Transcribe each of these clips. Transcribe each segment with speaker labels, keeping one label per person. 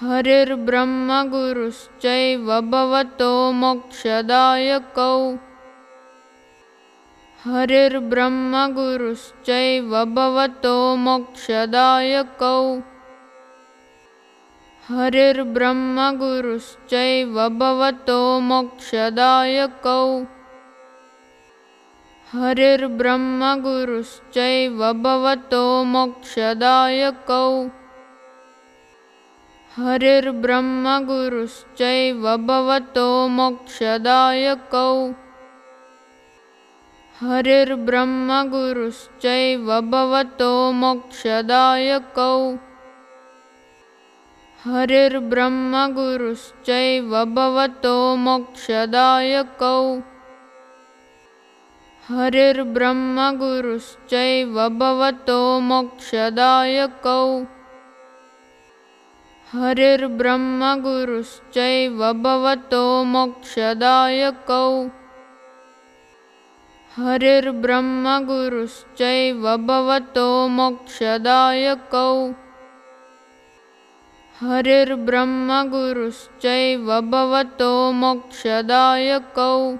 Speaker 1: हरिर्ब्रह्मगुरुश्चैव भवतो मोक्षदायकौ। हरिर्ब्रह्मगुरुश्चैव भवतो मोक्षदायकौ। हरिर्ब्रह्मगुरुश्चैव भवतो मोक्षदायकौ। हरिर्ब्रह्मगुरुश्चैव भवतो मोक्षदायकौ हरिर्ब्रह्मगुरुश्चैव भवतो मोक्षदायकौ। हरिर्ब्रह्मगुरुश्चैव भवतो मोक्षदायकौ। हरिर्ब्रह्मगुरुश्चैव भवतो मोक्षदायकौ। हरिर्ब्रह्मगुरुश्चैव भवतो मोक्षदायकौ हरिर्ब्रह्मगुरुश्चैव भवतो मोक्षदायकौ। हरिर्ब्रह्मगुरुश्चैव भवतो मोक्षदायकौ। हरिर्ब्रह्मगुरुश्चैव भवतो मोक्षदायकौ।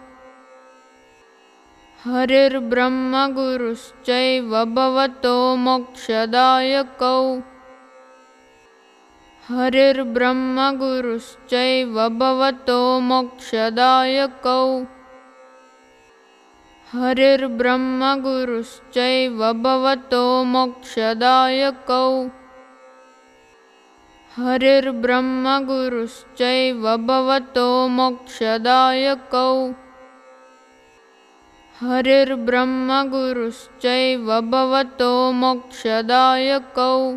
Speaker 1: हरिर्ब्रह्मगुरुश्चैव भवतो मोक्षदायकौ हरिर्ब्रह्मगुरुश्चैव भवतो मोक्षदायकौ। हरिर्ब्रह्मगुरुश्चैव भवतो मोक्षदायकौ। हरिर्ब्रह्मगुरुश्चैव भवतो मोक्षदायकौ। हरिर्ब्रह्मगुरुश्चैव भवतो मोक्षदायकौ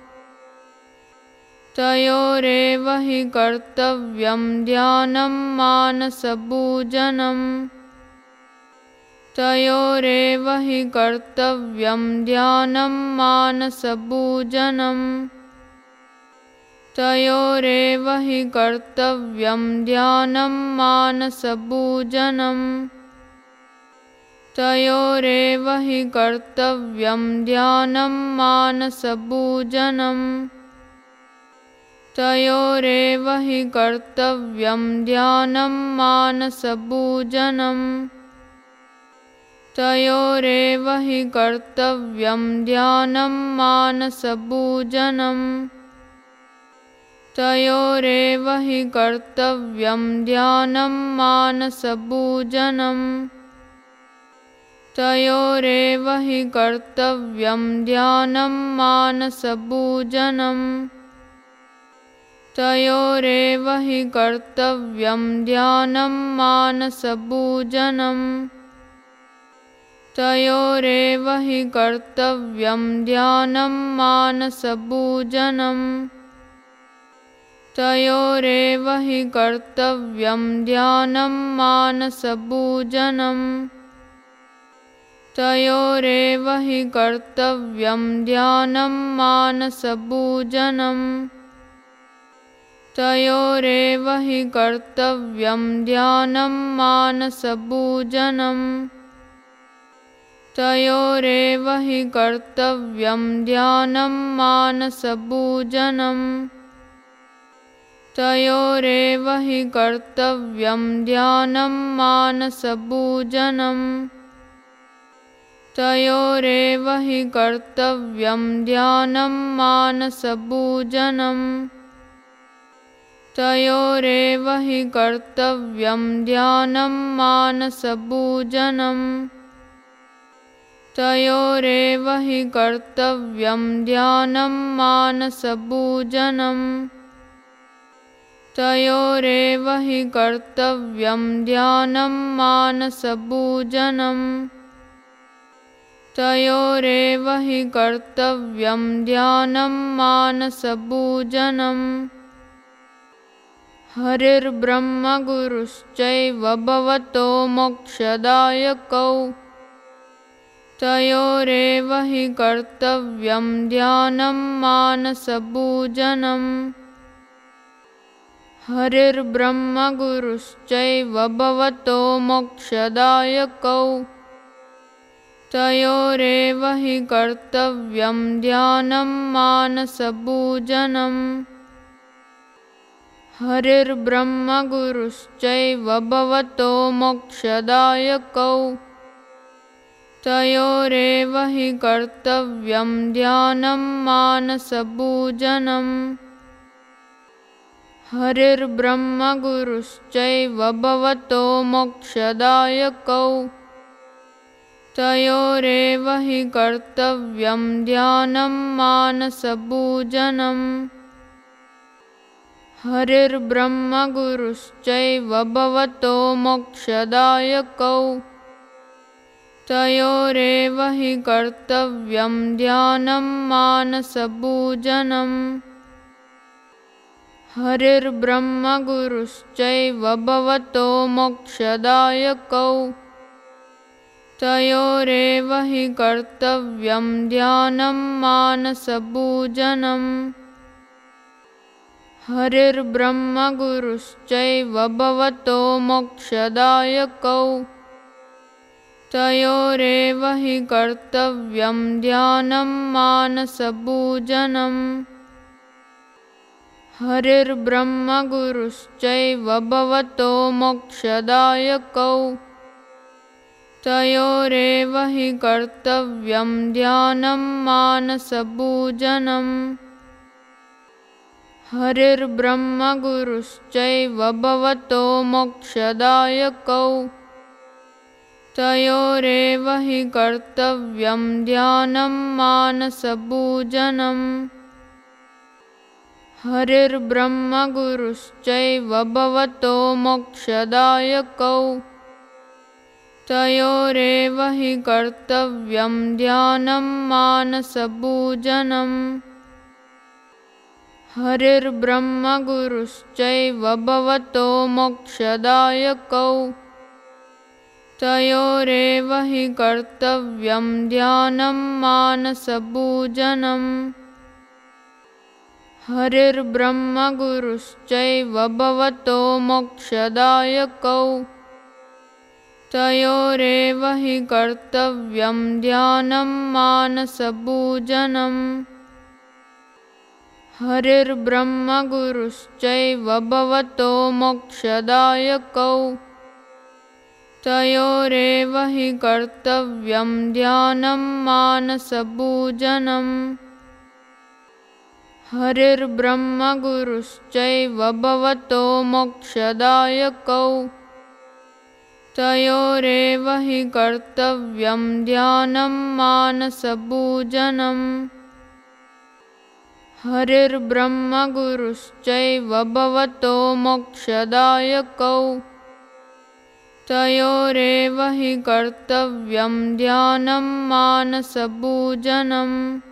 Speaker 1: तयोरेव हि कर्तव्यं ध्यानं मानसपूजनम्। तयोरेव हि कर्तव्यं ध्यानं तयोरेव हि कर्तव्यं ध्यानं मानसपूजनम्। तयोरेव हि कर्तव्यं ध्यानं मानसपूजनम् तयोरेव हि कर्तव्यं ध्यानं मानसपूजनम्। तयोरेव हि कर्तव्यं ध्यानं तयोरेव हि कर्तव्यं ध्यानं मानसपूजनम्। तयोरेव हि कर्तव्यं ध्यानं मानसपूजनम् तयोरेव हि कर्तव्यं ध्यानं मानसपूजनम्। तयोरेव हि कर्तव्यं ध्यानं तयोरेव हि कर्तव्यं ध्यानं मानसपूजनम्। तयोरेव हि कर्तव्यं ध्यानं मानसपूजनम् तयोरेव हि कर्तव्यं ध्यानं मानसपूजनम्। तयोरेव हि कर्तव्यं ध्यानं तयोरेव हि कर्तव्यं ध्यानं मानसपूजनम्। तयोरेव हि कर्तव्यं ध्यानं मानसपूजनम् तयोरेव हि कर्तव्यं ध्यानं मानसपूजनम्। तयोरेव हि कर्तव्यं ध्यानं तयोरेव हि कर्तव्यं ध्यानं मानसपूजनम्। तयोरेव हि कर्तव्यं ध्यानं मानसपूजनम् हरिर्ब्रह्मगुरुश्चैव भवतो मोक्षदायकौ। तयोरेव हि कर्तव्यं ध्यानं मानसपूजनम्। हरिर्ब्रह्मगुरुश्चैव भवतो मोक्षदायकौ। तयोरेव हि कर्तव्यं ध्यानं मानसपूजनम् हरिर्ब्रह्मगुरुश्चैव भवतो मोक्षदायकौ। तयोरेव हि कर्तव्यं ध्यानं मानसपूजनम्। हरिर्ब्रह्मगुरुश्चैव भवतो मोक्षदायकौ। तयोरेव हि कर्तव्यं ध्यानं मानसपूजनम् हरिर्ब्रह्मगुरुश्चैव भवतो मोक्षदायकौ। तयोरेव हि कर्तव्यं ध्यानं मानसपूजनम्। हरिर्ब्रह्मगुरुश्चैव भवतो मोक्षदायकौ। तयोरेव हि कर्तव्यं ध्यानं मानसपूजनम् हरिर्ब्रह्मगुरुश्चैव भवतो मोक्षदायकौ। तयोरेव हि कर्तव्यं ध्यानं मानसपूजनम्। हरिर्ब्रह्मगुरुश्चैव भवतो मोक्षदायकौ। तयोरेव हि कर्तव्यं ध्यानं मानसपूजनम् हरिर्ब्रह्मगुरुश्चैव भवतो मोक्षदायकौ। तयोरेव हि कर्तव्यं ध्यानं मानसपूजनम्। हरिर्ब्रह्मगुरुश्चैव भवतो मोक्षदायकौ। तयोरेव हि कर्तव्यं ध्यानं मानसपूजनम् हरिर्ब्रह्मगुरुश्चैव भवतो मोक्षदायकौ। तयोरेव हि कर्तव्यं ध्यानं मानसपूजनम्। हरिर्ब्रह्मगुरुश्चैव भवतो मोक्षदायकौ। तयोरेव हि कर्तव्यं ध्यानं मानसपूजनम् हरिर्ब्रह्मगुरुश्चैव भवतो मोक्षदायकौ। तयोरेव हि कर्तव्यं ध्यानं मानसपूजनम्। हरिर्ब्रह्मगुरुश्चैव भवतो मोक्षदायकौ। तयोरेव हि कर्तव्यं ध्यानं मानसपूजनम् हरिर्ब्रह्मगुरुश्चैव भवतो मोक्षदायकौ। तयोरेव हि कर्तव्यं ध्यानं मानसपूजनम्